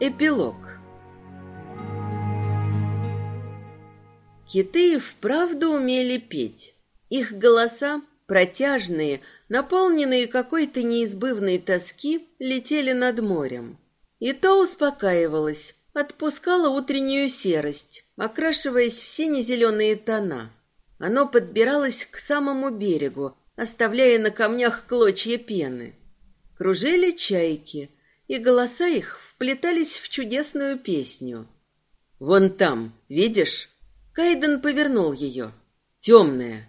Эпилог Киты вправду умели петь. Их голоса, протяжные, наполненные какой-то неизбывной тоски, летели над морем. И то успокаивалась, отпускала утреннюю серость, окрашиваясь в сине-зеленые тона. Оно подбиралось к самому берегу, оставляя на камнях клочья пены. Кружили чайки, и голоса их вплетались в чудесную песню. «Вон там, видишь?» Кайден повернул ее. «Темная».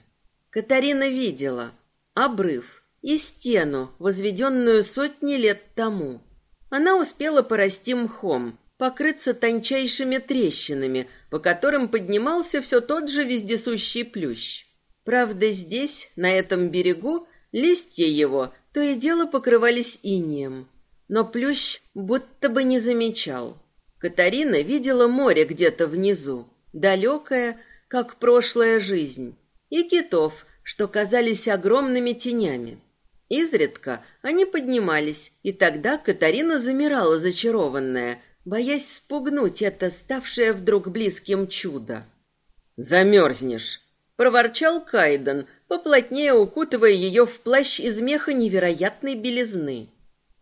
Катарина видела обрыв и стену, возведенную сотни лет тому. Она успела порасти мхом, покрыться тончайшими трещинами, по которым поднимался все тот же вездесущий плющ. Правда, здесь, на этом берегу, листья его то и дело покрывались инеем. Но плющ будто бы не замечал. Катарина видела море где-то внизу, далекое, как прошлая жизнь, и китов, что казались огромными тенями. Изредка они поднимались, и тогда Катарина замирала зачарованная, боясь спугнуть это ставшее вдруг близким чудо. «Замерзнешь!» — проворчал Кайден, поплотнее укутывая ее в плащ из меха невероятной белизны.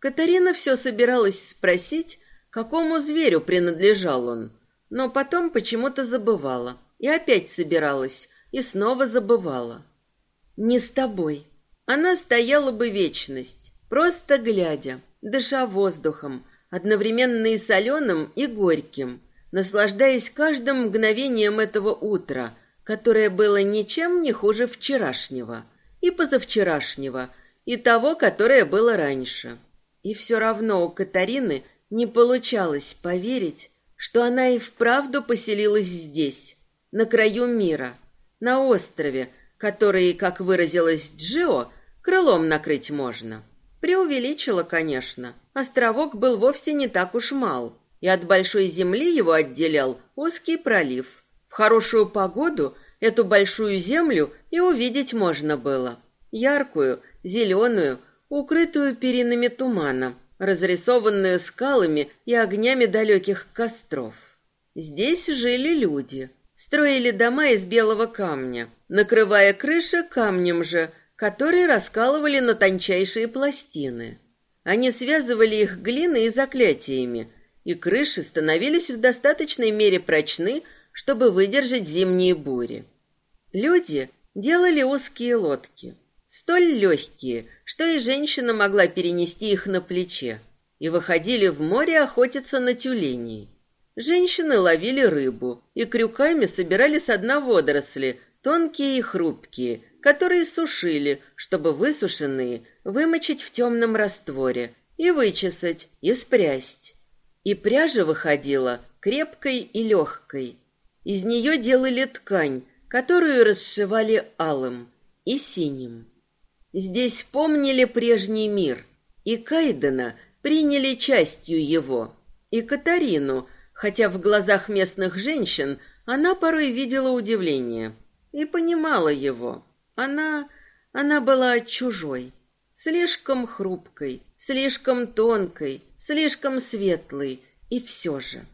Катарина все собиралась спросить, какому зверю принадлежал он, но потом почему-то забывала. И опять собиралась, и снова забывала. «Не с тобой». Она стояла бы вечность, просто глядя, дыша воздухом, одновременно и соленым, и горьким, наслаждаясь каждым мгновением этого утра, которое было ничем не хуже вчерашнего, и позавчерашнего, и того, которое было раньше. И все равно у Катарины не получалось поверить, что она и вправду поселилась здесь, на краю мира, на острове, который, как выразилась Джио, крылом накрыть можно. Преувеличила, конечно. Островок был вовсе не так уж мал, и от большой земли его отделял узкий пролив. В хорошую погоду эту большую землю и увидеть можно было. Яркую, зеленую, укрытую перинами тумана, разрисованную скалами и огнями далеких костров. Здесь жили люди, строили дома из белого камня, накрывая крыши камнем же – которые раскалывали на тончайшие пластины. Они связывали их глиной и заклятиями, и крыши становились в достаточной мере прочны, чтобы выдержать зимние бури. Люди делали узкие лодки, столь легкие, что и женщина могла перенести их на плече, и выходили в море охотиться на тюленей. Женщины ловили рыбу и крюками собирали с дна водоросли, тонкие и хрупкие, которые сушили, чтобы высушенные вымочить в темном растворе и вычесать, и спрясть. И пряжа выходила крепкой и легкой. Из нее делали ткань, которую расшивали алым и синим. Здесь помнили прежний мир, и Кайдена приняли частью его, и Катарину, хотя в глазах местных женщин она порой видела удивление и понимала его. Она... она была чужой, слишком хрупкой, слишком тонкой, слишком светлой, и все же.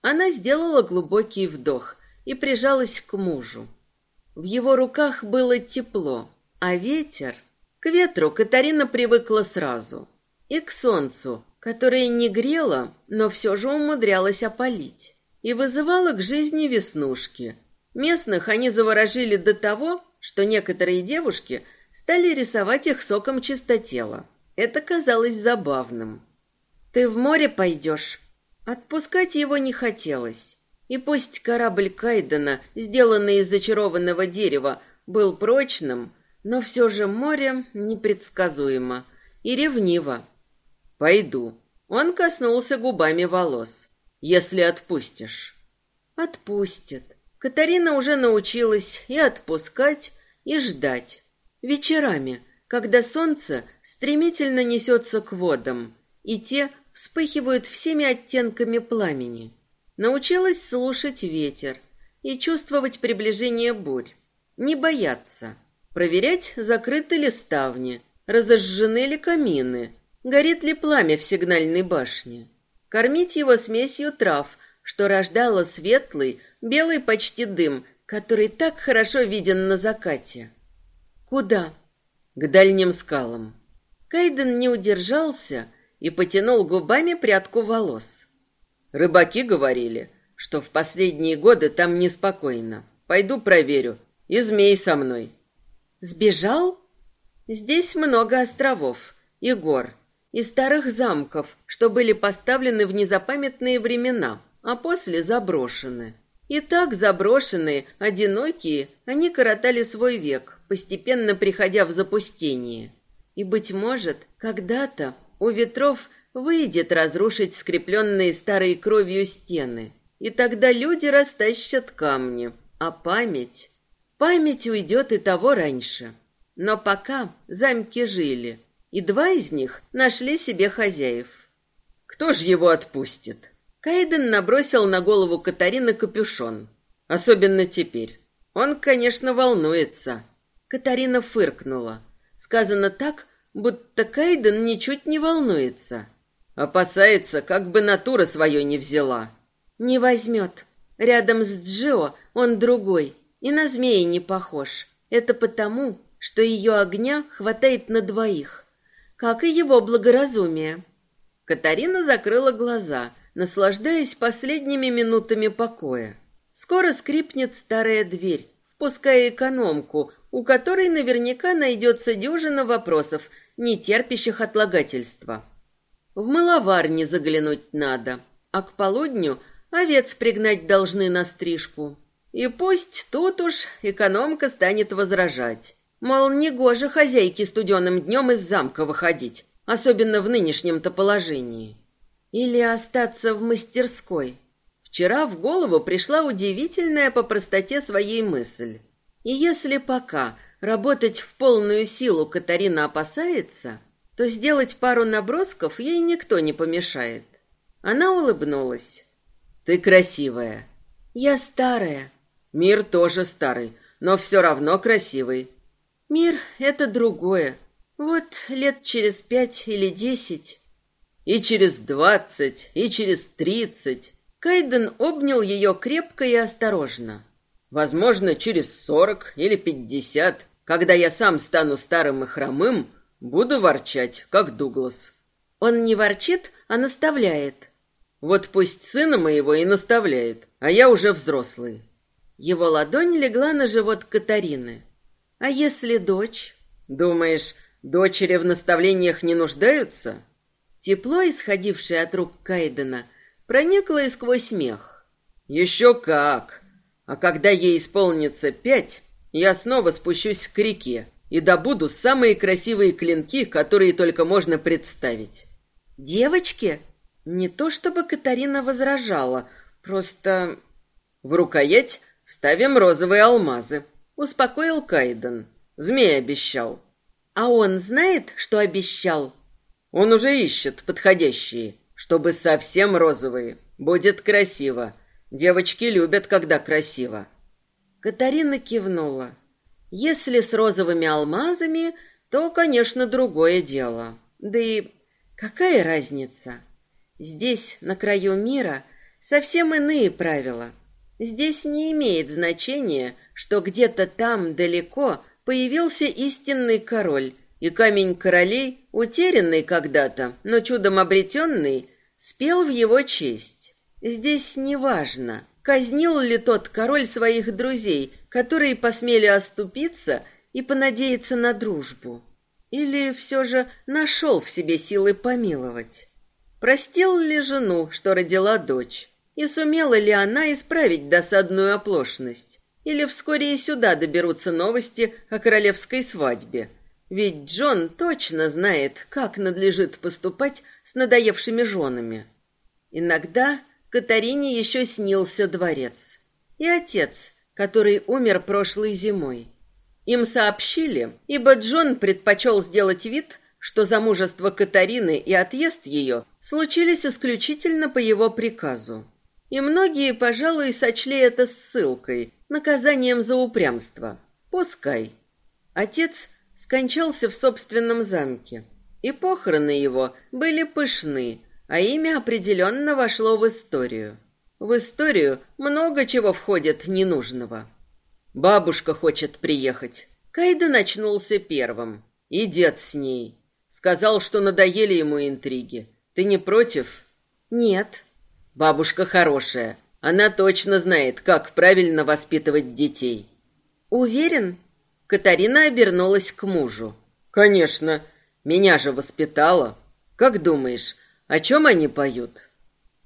Она сделала глубокий вдох и прижалась к мужу. В его руках было тепло, а ветер... К ветру Катарина привыкла сразу. И к солнцу, которое не грело, но все же умудрялось опалить. И вызывало к жизни веснушки. Местных они заворожили до того, что некоторые девушки стали рисовать их соком чистотела. Это казалось забавным. «Ты в море пойдешь?» Отпускать его не хотелось. И пусть корабль Кайдена, сделанный из зачарованного дерева, был прочным, но все же море непредсказуемо и ревниво. «Пойду». Он коснулся губами волос. «Если отпустишь». «Отпустит. Катарина уже научилась и отпускать, и ждать. Вечерами, когда солнце стремительно несется к водам, и те вспыхивают всеми оттенками пламени. Научилась слушать ветер и чувствовать приближение бурь. Не бояться. Проверять, закрыты ли ставни, разожжены ли камины, горит ли пламя в сигнальной башне. кормить его смесью трав, что рождало светлый, белый почти дым, который так хорошо виден на закате. Куда? К дальним скалам. Кайден не удержался и потянул губами прядку волос. Рыбаки говорили, что в последние годы там неспокойно. Пойду проверю. И змей со мной. Сбежал? Здесь много островов и гор, и старых замков, что были поставлены в незапамятные времена, а после заброшены. И так заброшенные, одинокие, они коротали свой век, постепенно приходя в запустение. И, быть может, когда-то у ветров выйдет разрушить скрепленные старой кровью стены. И тогда люди растащат камни, а память... Память уйдет и того раньше. Но пока замки жили, и два из них нашли себе хозяев. Кто ж его отпустит? Кайден набросил на голову Катарины капюшон. Особенно теперь. Он, конечно, волнуется. Катарина фыркнула. Сказано так, будто Кайден ничуть не волнуется. Опасается, как бы натура свое не взяла. Не возьмет. Рядом с Джио он другой, и на змея не похож. Это потому, что ее огня хватает на двоих, как и его благоразумие. Катарина закрыла глаза, наслаждаясь последними минутами покоя. Скоро скрипнет старая дверь, впуская экономку, у которой наверняка найдется дюжина вопросов, не терпящих отлагательства. В мыловарне заглянуть надо, а к полудню овец пригнать должны на стрижку. И пусть тут уж экономка станет возражать. Мол, негоже хозяйке студеным днем из замка выходить, особенно в нынешнем-то положении. Или остаться в мастерской. Вчера в голову пришла удивительная по простоте своей мысль. И если пока работать в полную силу Катарина опасается, то сделать пару набросков ей никто не помешает. Она улыбнулась. «Ты красивая». «Я старая». «Мир тоже старый, но все равно красивый. Мир — это другое. Вот лет через пять или десять. И через двадцать, и через тридцать. Кайден обнял ее крепко и осторожно. Возможно, через сорок или пятьдесят, когда я сам стану старым и хромым, буду ворчать, как Дуглас. Он не ворчит, а наставляет. Вот пусть сына моего и наставляет, а я уже взрослый. Его ладонь легла на живот Катарины. А если дочь? Думаешь, дочери в наставлениях не нуждаются? Тепло, исходившее от рук Кайдена, проникло и сквозь смех. Еще как! А когда ей исполнится пять, я снова спущусь к реке и добуду самые красивые клинки, которые только можно представить. Девочки? Не то чтобы Катарина возражала, просто... В рукоять ставим розовые алмазы, Успокоил Кайден. Змей обещал. А он знает, что обещал? Он уже ищет подходящие, чтобы совсем розовые. Будет красиво. Девочки любят, когда красиво. Катарина кивнула. Если с розовыми алмазами, то, конечно, другое дело. Да и какая разница? Здесь, на краю мира, совсем иные правила. Здесь не имеет значения, что где-то там далеко появился истинный король, и камень королей, утерянный когда-то, но чудом обретенный, спел в его честь. Здесь неважно, казнил ли тот король своих друзей, которые посмели оступиться и понадеяться на дружбу, или все же нашел в себе силы помиловать. Простил ли жену, что родила дочь, и сумела ли она исправить досадную оплошность? Или вскоре и сюда доберутся новости о королевской свадьбе. Ведь Джон точно знает, как надлежит поступать с надоевшими женами. Иногда Катарине еще снился дворец. И отец, который умер прошлой зимой. Им сообщили, ибо Джон предпочел сделать вид, что замужество Катарины и отъезд ее случились исключительно по его приказу. И многие, пожалуй, сочли это ссылкой, наказанием за упрямство. Пускай. Отец скончался в собственном замке, и похороны его были пышны, а имя определенно вошло в историю. В историю много чего входит ненужного. Бабушка хочет приехать. Кайда начнулся первым. И дед с ней. Сказал, что надоели ему интриги. Ты не против? Нет. Бабушка хорошая. Она точно знает, как правильно воспитывать детей. Уверен? Катарина обернулась к мужу. Конечно. Меня же воспитала. Как думаешь, о чем они поют?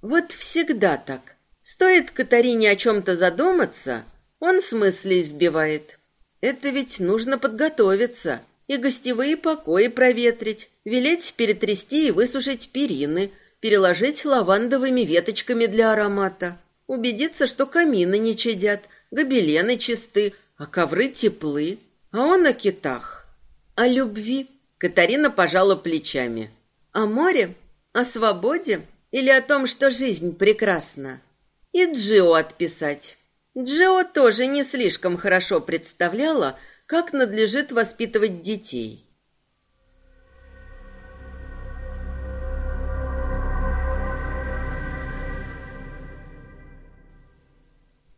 Вот всегда так. Стоит Катарине о чем-то задуматься, он смысле избивает. Это ведь нужно подготовиться и гостевые покои проветрить, велеть перетрясти и высушить перины, переложить лавандовыми веточками для аромата, убедиться, что камины не чадят, гобелены чисты, а ковры теплы. А он о китах. О любви. Катарина пожала плечами. О море? О свободе? Или о том, что жизнь прекрасна? И Джио отписать. Джио тоже не слишком хорошо представляла, как надлежит воспитывать детей.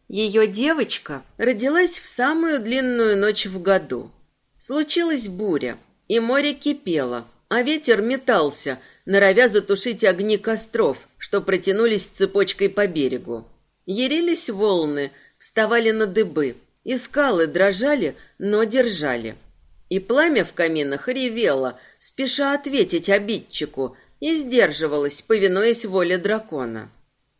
Ее девочка родилась в самую длинную ночь в году. Случилась буря, и море кипело, а ветер метался, норовя затушить огни костров, что протянулись цепочкой по берегу. Ярились волны, вставали на дыбы, и скалы дрожали, но держали. И пламя в каминах ревело, спеша ответить обидчику, и сдерживалось, повинуясь воле дракона.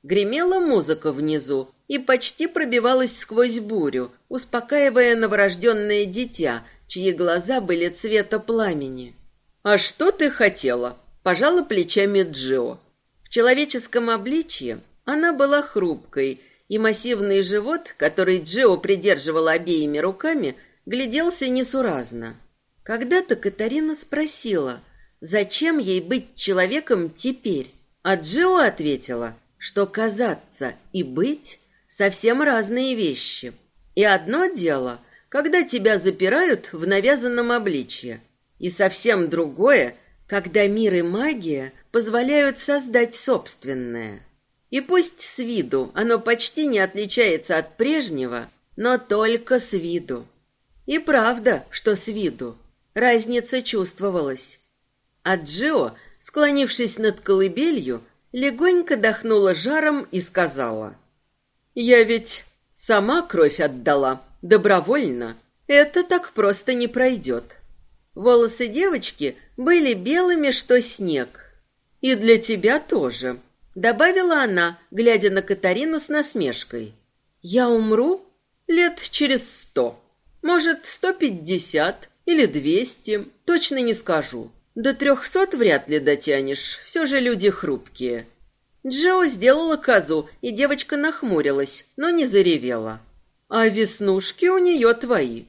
Гремела музыка внизу и почти пробивалась сквозь бурю, успокаивая новорожденное дитя, чьи глаза были цвета пламени. «А что ты хотела?» – пожала плечами Джио. В человеческом обличье она была хрупкой и массивный живот, который Джио придерживала обеими руками, гляделся несуразно. Когда-то Катарина спросила, зачем ей быть человеком теперь, а Джио ответила, что казаться и быть совсем разные вещи. И одно дело, когда тебя запирают в навязанном обличье, и совсем другое, когда мир и магия позволяют создать собственное. И пусть с виду оно почти не отличается от прежнего, но только с виду. И правда, что с виду. Разница чувствовалась. А Джио, склонившись над колыбелью, легонько дохнула жаром и сказала. «Я ведь сама кровь отдала, добровольно. Это так просто не пройдет». Волосы девочки были белыми, что снег. «И для тебя тоже», Добавила она, глядя на Катарину с насмешкой. «Я умру лет через сто. Может, сто пятьдесят или двести, точно не скажу. До трехсот вряд ли дотянешь, все же люди хрупкие». Джо сделала козу, и девочка нахмурилась, но не заревела. «А веснушки у нее твои».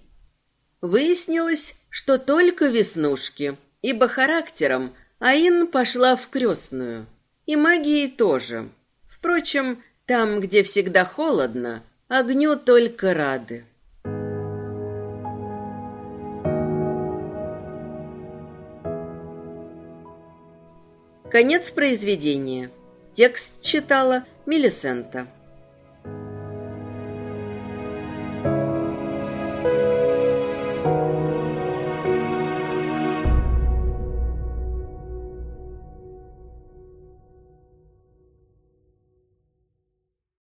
Выяснилось, что только веснушки, ибо характером Аин пошла в крестную – и магией тоже. Впрочем, там, где всегда холодно, огню только рады. Конец произведения. Текст читала Мелисента.